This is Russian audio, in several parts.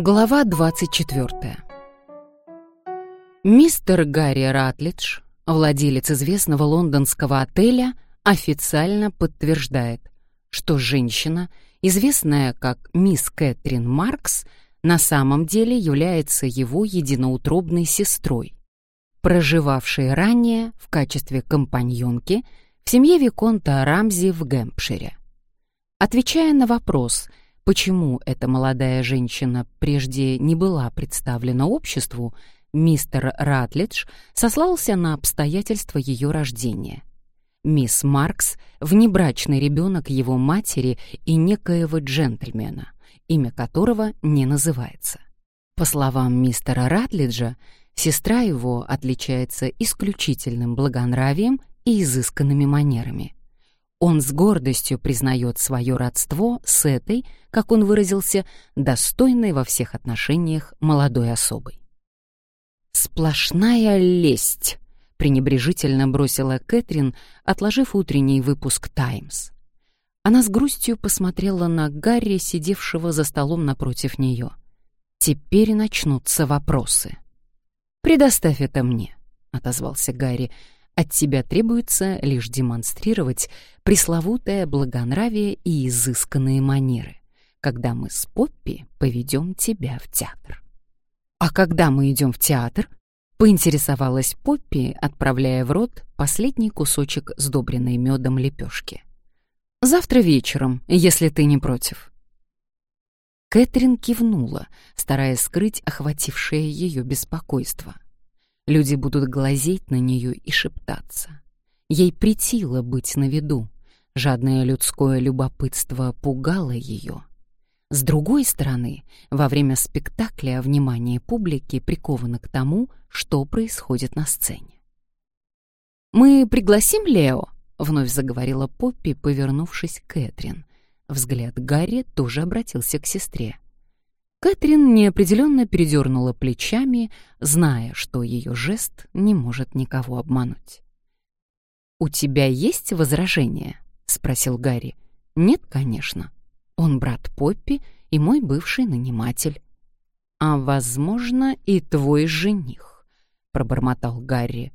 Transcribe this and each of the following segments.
Глава 24. Мистер Гарри Ратлидж, владелец известного лондонского отеля, официально подтверждает, что женщина, известная как мисс Кэтрин Маркс, на самом деле является его единоутробной сестрой, проживавшей ранее в качестве компаньонки в семье Виконта Рамзи в Гэмпшире. Отвечая на вопрос, почему эта молодая женщина прежде не была представлена обществу, мистер Ратлидж сослался на обстоятельства ее рождения. Мисс Маркс — внебрачный ребенок его матери и некоего джентльмена, имя которого не называется. По словам мистера Ратлиджа, сестра его отличается исключительным благонравием и изысканными манерами. Он с гордостью признает свое родство с этой, как он выразился, достойной во всех отношениях молодой особой. «Сплошная лесть», — пренебрежительно бросила Кэтрин, отложив утренний выпуск «Таймс». Она с грустью посмотрела на Гарри, сидевшего за столом напротив нее. «Теперь начнутся вопросы». «Предоставь это мне», — отозвался Гарри, — от тебя требуется лишь демонстрировать пресловутое благонравие и изысканные манеры, когда мы с Поппи поведем тебя в театр. А когда мы идем в театр, поинтересовалась Поппи, отправляя в рот последний кусочек сдобренной медом лепешки. Завтра вечером, если ты не против. Кэтрин кивнула, стараясь скрыть охватившее ее беспокойство — Люди будут глазеть на нее и шептаться. Ей притило быть на виду. Жадное людское любопытство пугало ее. С другой стороны, во время спектакля внимание публики приковано к тому, что происходит на сцене. «Мы пригласим Лео?» — вновь заговорила Поппи, повернувшись к Кэтрин. Взгляд Гарри тоже обратился к сестре. Кэтрин неопределенно передернула плечами, зная, что ее жест не может никого обмануть. «У тебя есть возражения?» — спросил Гарри. «Нет, конечно. Он брат Поппи и мой бывший наниматель». «А, возможно, и твой жених», — пробормотал Гарри.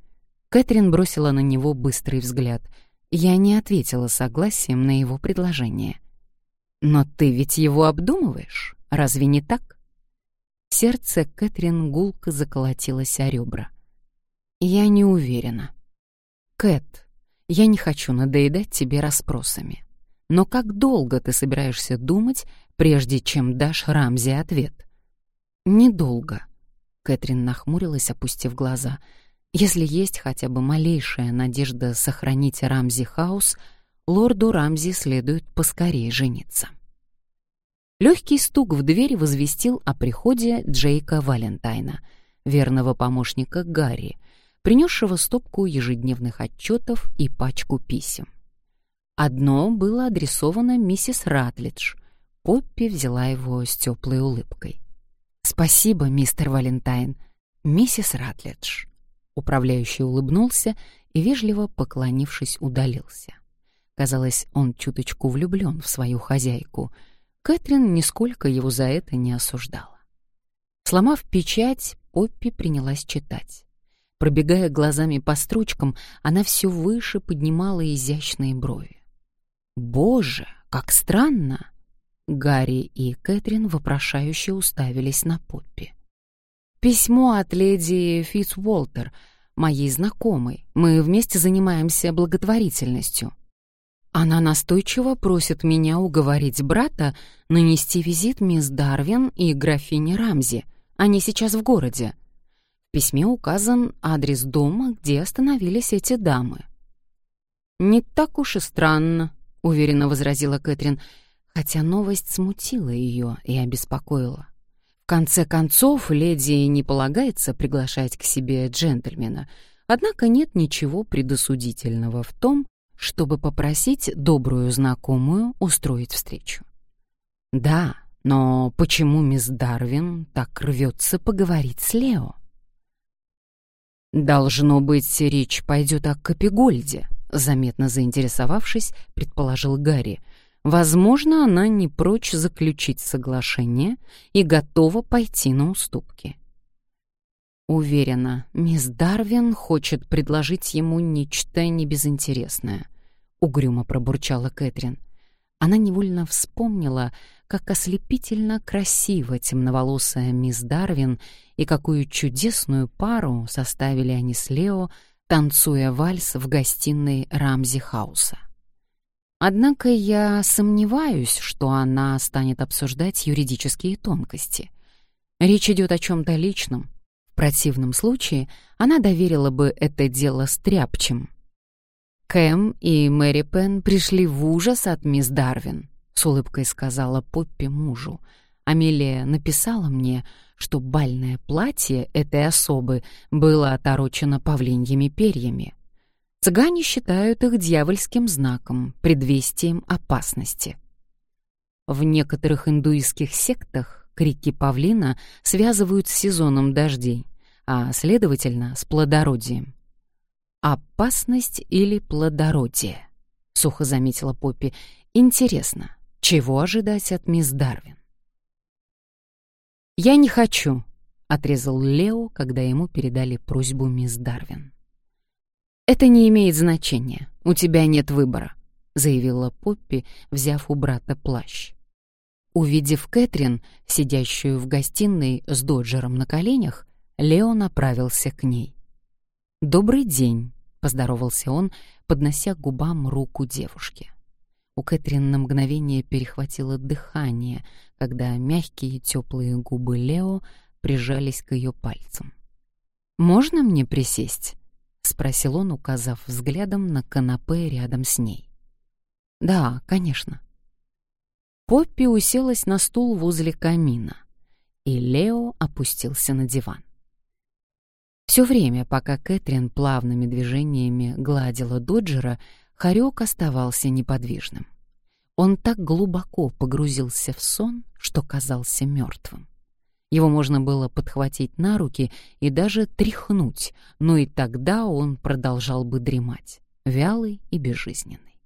Кэтрин бросила на него быстрый взгляд. Я не ответила согласием на его предложение. «Но ты ведь его обдумываешь?» Разве не так? Сердце Кэтрин гулко заколотилось о ребра. Я не уверена. Кэт, я не хочу надоедать тебе расспросами. Но как долго ты собираешься думать, прежде чем дашь Рамзи ответ? Недолго. Кэтрин нахмурилась, опустив глаза. Если есть хотя бы малейшая надежда сохранить Рамзи Хаус, лорду Рамзи следует поскорее жениться. Легкий стук в дверь возвестил о приходе Джейка Валентайна, верного помощника Гарри, принесшего стопку ежедневных отчетов и пачку писем. Одно было адресовано миссис Ратлидж. Поппи взяла его с теплой улыбкой. «Спасибо, мистер Валентайн. Миссис Ратлидж». Управляющий улыбнулся и, вежливо поклонившись, удалился. Казалось, он чуточку влюблен в свою хозяйку — Кэтрин нисколько его за это не осуждала. Сломав печать, Поппи принялась читать. Пробегая глазами по строчкам, она все выше поднимала изящные брови. «Боже, как странно!» Гарри и Кэтрин вопрошающе уставились на Поппи. «Письмо от леди Фитцволтер, моей знакомой. Мы вместе занимаемся благотворительностью. Она настойчиво просит меня уговорить брата нанести визит мисс Дарвин и графине Рамзи. Они сейчас в городе. В письме указан адрес дома, где остановились эти дамы. «Не так уж и странно», — уверенно возразила Кэтрин, хотя новость смутила ее и обеспокоила. В конце концов, леди не полагается приглашать к себе джентльмена, однако нет ничего предосудительного в том, чтобы попросить добрую знакомую устроить встречу. Да, но почему мисс Дарвин так рвется поговорить с Лео? Должно быть, речь пойдет о Капигольде, заметно заинтересовавшись, предположил Гарри. Возможно, она не прочь заключить соглашение и готова пойти на уступки. Уверена, мисс Дарвин хочет предложить ему нечто небезынтересное, угрюмо пробурчала Кэтрин. Она невольно вспомнила, как ослепительно красива темноволосая мисс Дарвин и какую чудесную пару составили они с Лео, танцуя вальс в гостиной Рамзи Хауса. Однако я сомневаюсь, что она станет обсуждать юридические тонкости. Речь идет о чем-то личном. В противном случае она доверила бы это дело стряпчим. Кэм и Мэри Пен пришли в ужас от мисс Дарвин, с улыбкой сказала Поппи мужу. Амелия написала мне, что бальное платье этой особы было оторочено павлиньими перьями. Цыгане считают их дьявольским знаком, предвестием опасности. В некоторых индуистских сектах крики павлина связывают с сезоном дождей, а, следовательно, с плодородием. «Опасность или плодородие?» — сухо заметила Поппи. «Интересно, чего ожидать от мисс Дарвин?» «Я не хочу», — отрезал Лео, когда ему передали просьбу мисс Дарвин. «Это не имеет значения. У тебя нет выбора», — заявила Поппи, взяв у брата плащ. Увидев Кэтрин, сидящую в гостиной с доджером на коленях, Лео направился к ней. «Добрый день», — поздоровался он, поднося к губам руку девушки. У Кэтрин на мгновение перехватило дыхание, когда мягкие теплые губы Лео прижались к ее пальцам. «Можно мне присесть?» — спросил он, указав взглядом на канапе рядом с ней. «Да, конечно». Поппи уселась на стул возле камина, и Лео опустился на диван. Все время, пока Кэтрин плавными движениями гладила Доджера, Харек оставался неподвижным. Он так глубоко погрузился в сон, что казался мертвым. Его можно было подхватить на руки и даже тряхнуть, но и тогда он продолжал бы дремать, вялый и безжизненный.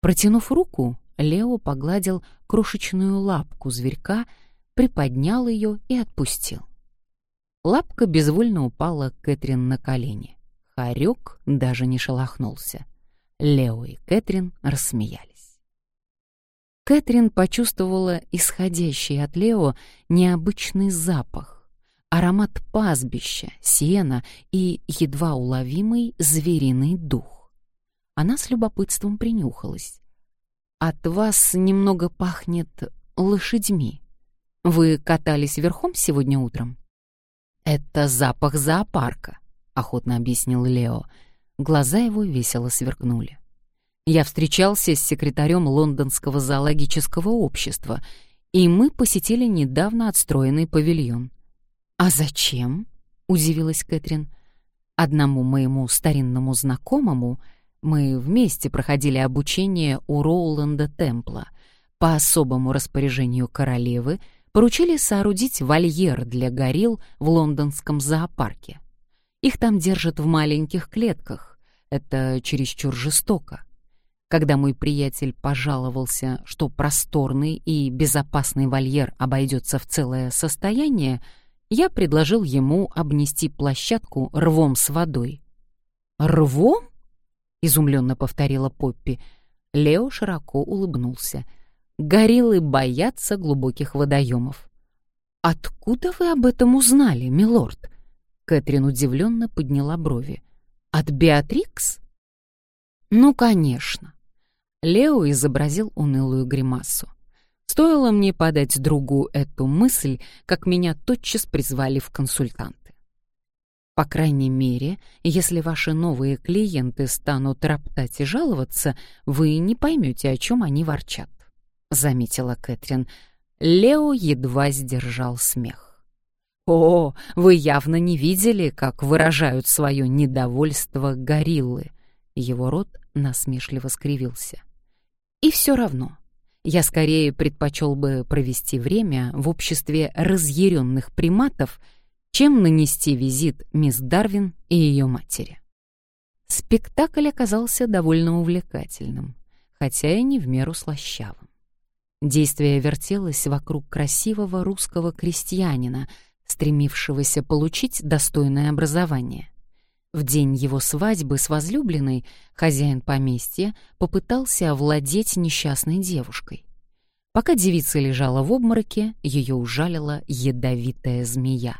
Протянув руку, Лео погладил крошечную лапку зверька, приподнял ее и отпустил. Лапка безвольно упала Кэтрин на колени. Харек даже не шелохнулся. Лео и Кэтрин рассмеялись. Кэтрин почувствовала исходящий от Лео необычный запах, аромат пастбища, сена и едва уловимый звериный дух. Она с любопытством принюхалась. «От вас немного пахнет лошадьми. Вы катались верхом сегодня утром?» «Это запах зоопарка», — охотно объяснил Лео. Глаза его весело сверкнули. Я встречался с секретарем Лондонского зоологического общества, и мы посетили недавно отстроенный павильон. «А зачем?» — удивилась Кэтрин. «Одному моему старинному знакомому мы вместе проходили обучение у Роуланда Темпла. По особому распоряжению королевы поручили соорудить вольер для горилл в лондонском зоопарке. Их там держат в маленьких клетках. Это чересчур жестоко. Когда мой приятель пожаловался, что просторный и безопасный вольер обойдется в целое состояние, я предложил ему обнести площадку рвом с водой. «Рвом?» — изумленно повторила Поппи. Лео широко улыбнулся. «Гориллы боятся глубоких водоемов». «Откуда вы об этом узнали, милорд?» Кэтрин удивленно подняла брови. «От Беатрикс?» «Ну, конечно. Лео изобразил унылую гримасу. Стоило мне подать другу эту мысль, как меня тотчас призвали в консультанты. По крайней мере, если ваши новые клиенты станут роптать и жаловаться, вы не поймете, о чем они ворчат, — заметила Кэтрин. Лео едва сдержал смех. «О, вы явно не видели, как выражают свое недовольство гориллы!» Его рот насмешливо скривился. И все равно, я скорее предпочел бы провести время в обществе разъяренных приматов, чем нанести визит мисс Дарвин и ее матери. Спектакль оказался довольно увлекательным, хотя и не в меру слащавым. Действие вертелось вокруг красивого русского крестьянина, стремившегося получить достойное образование. В день его свадьбы с возлюбленной хозяин поместья попытался овладеть несчастной девушкой. Пока девица лежала в обмороке, ее ужалила ядовитая змея.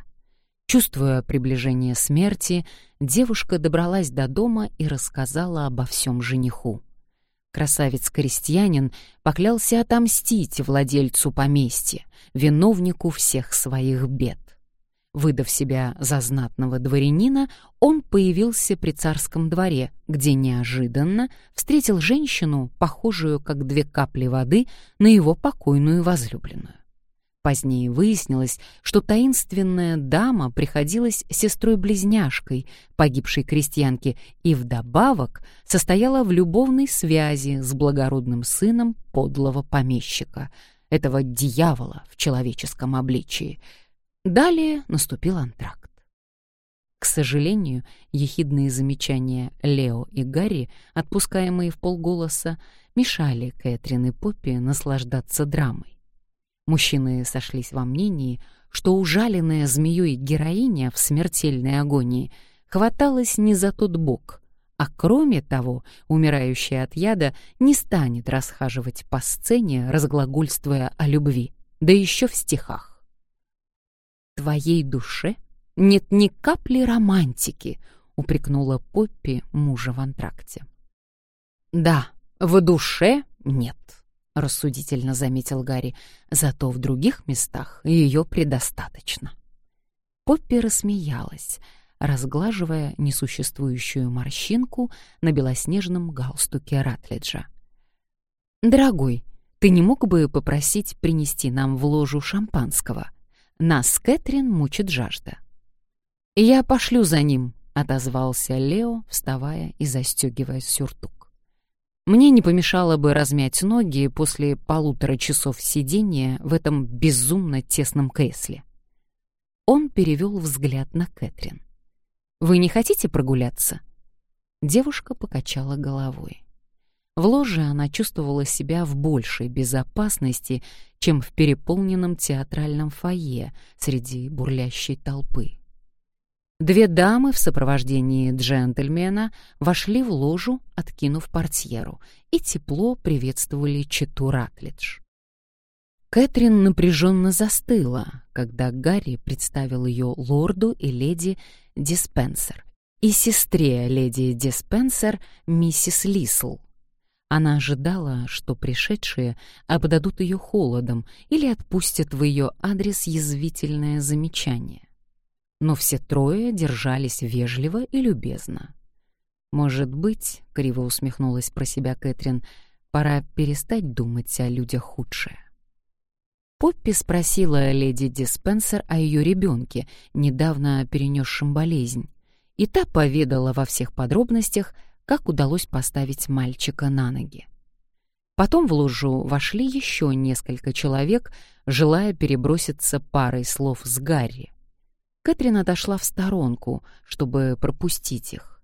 Чувствуя приближение смерти, девушка добралась до дома и рассказала обо всем жениху. Красавец-крестьянин поклялся отомстить владельцу поместья, виновнику всех своих бед. Выдав себя за знатного дворянина, он появился при царском дворе, где неожиданно встретил женщину, похожую как две капли воды на его покойную возлюбленную. Позднее выяснилось, что таинственная дама приходилась сестрой-близняшкой погибшей крестьянки и вдобавок состояла в любовной связи с благородным сыном подлого помещика, этого дьявола в человеческом обличии. Далее наступил антракт. К сожалению, ехидные замечания Лео и Гарри, отпускаемые в полголоса, мешали Кэтрин и Поппи наслаждаться драмой. Мужчины сошлись во мнении, что ужаленная змеей героиня в смертельной агонии хваталась не за тот бок, а кроме того, умирающая от яда не станет расхаживать по сцене, разглагольствуя о любви, да еще в стихах. «В твоей душе нет ни капли романтики», — упрекнула Поппи мужа в антракте. «Да, в душе нет», — рассудительно заметил Гарри, «зато в других местах ее предостаточно». Поппи рассмеялась, разглаживая несуществующую морщинку на белоснежном галстуке Ратлиджа. «Дорогой, ты не мог бы попросить принести нам в ложу шампанского? Нас Кэтрин мучит жажда». «Я пошлю за ним», — отозвался Лео, вставая и застегивая сюртук. Мне не помешало бы размять ноги после полутора часов сидения в этом безумно тесном кресле. Он перевел взгляд на Кэтрин. «Вы не хотите прогуляться?» Девушка покачала головой. В ложе она чувствовала себя в большей безопасности, чем в переполненном театральном фойе среди бурлящей толпы. Две дамы в сопровождении джентльмена вошли в ложу, откинув портьеру, и тепло приветствовали Читу Ратлидж. Кэтрин напряженно застыла, когда Гарри представил ее лорду и леди Диспенсер и сестре леди Диспенсер миссис Лисл. Она ожидала, что пришедшие обдадут ее холодом или отпустят в ее адрес язвительное замечание но все трое держались вежливо и любезно. «Может быть», — криво усмехнулась про себя Кэтрин, — «пора перестать думать о людях худшее». Поппи спросила леди Диспенсер о ее ребенке, недавно перенесшем болезнь, и та поведала во всех подробностях, как удалось поставить мальчика на ноги. Потом в ложу вошли еще несколько человек, желая переброситься парой слов с Гарри. Кэтрин отошла в сторонку, чтобы пропустить их.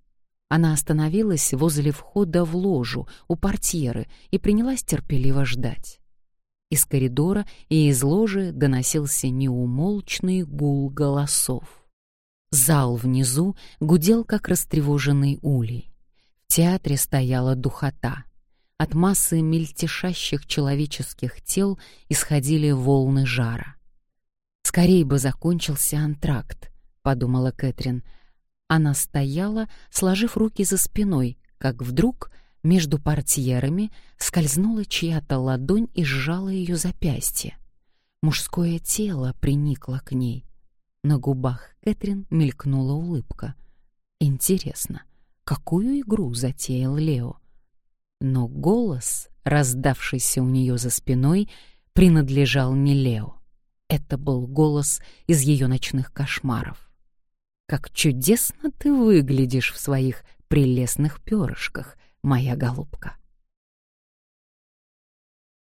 Она остановилась возле входа в ложу у портьеры и принялась терпеливо ждать. Из коридора и из ложи доносился неумолчный гул голосов. Зал внизу гудел, как растревоженный улей. В театре стояла духота. От массы мельтешащих человеческих тел исходили волны жара. «Скорей бы закончился антракт», — подумала Кэтрин. Она стояла, сложив руки за спиной, как вдруг между портьерами скользнула чья-то ладонь и сжала ее запястье. Мужское тело приникло к ней. На губах Кэтрин мелькнула улыбка. Интересно, какую игру затеял Лео? Но голос, раздавшийся у нее за спиной, принадлежал не Лео. Это был голос из ее ночных кошмаров. «Как чудесно ты выглядишь в своих прелестных перышках, моя голубка!»